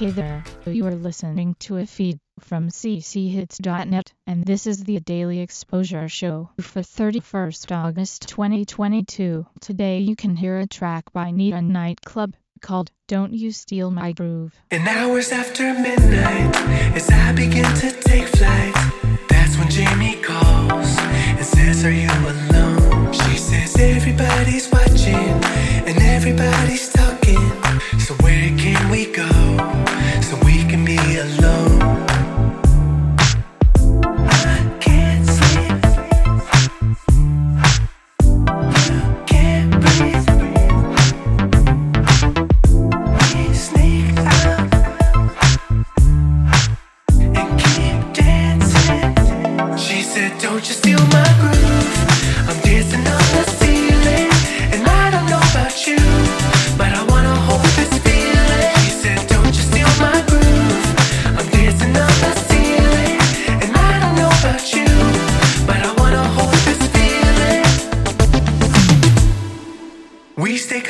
Hey there, you are listening to a feed from cchits.net, and this is the Daily Exposure Show for 31st August 2022. Today you can hear a track by Nita Nightclub called Don't You Steal My Groove. In hours after midnight, as I begin to take flight, that's when Jamie calls and says, Are you alone?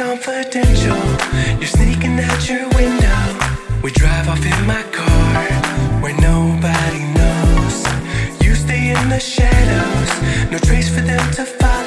Confidential. You're sneaking out your window. We drive off in my car shadows, no trace for them to follow.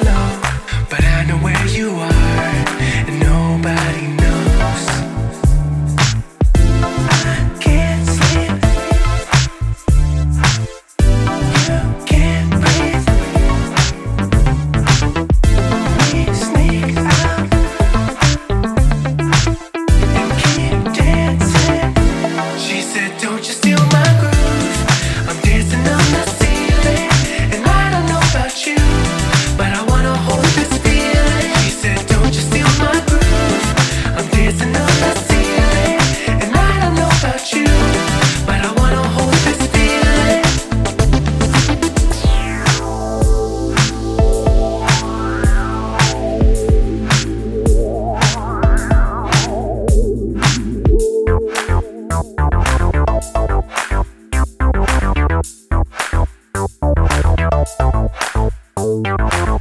Radio.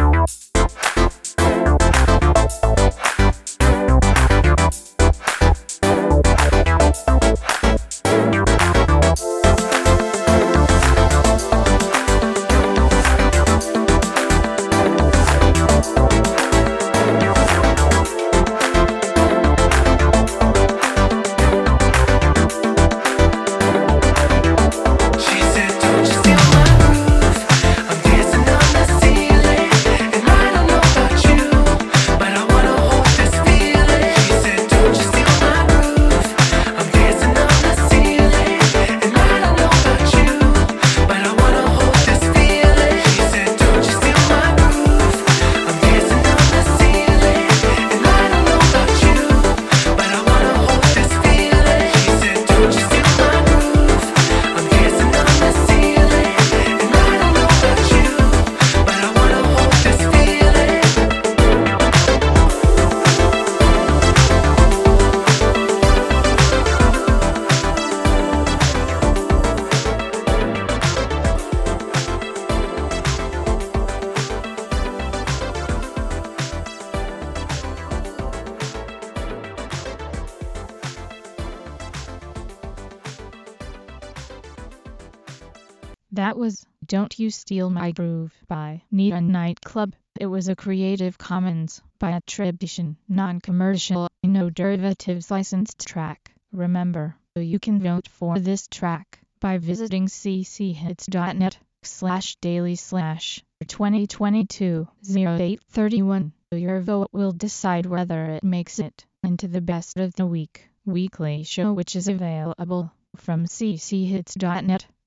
That was Don't You Steal My Groove by Nita Nightclub. It was a Creative Commons by attribution, non-commercial, no derivatives licensed track. Remember, you can vote for this track by visiting cchits.net slash daily slash 2022 0831. Your vote will decide whether it makes it into the best of the week weekly show which is available from cchits.net